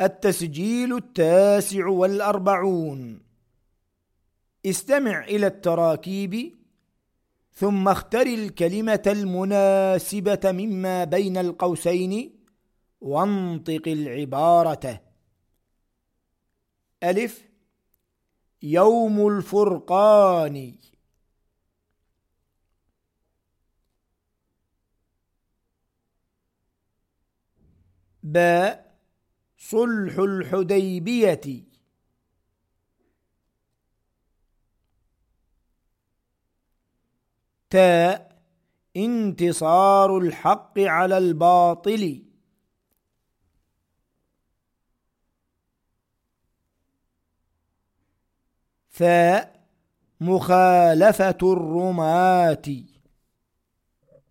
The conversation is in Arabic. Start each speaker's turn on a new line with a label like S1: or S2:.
S1: التسجيل التاسع والأربعون. استمع إلى التراكيب ثم اختر الكلمة المناسبة مما بين القوسين وانطق العبارة. ألف. يوم الفرقان. باء. صلح الحديبية. تاء انتصار الحق على الباطل. ثاء مخالفة الرماة.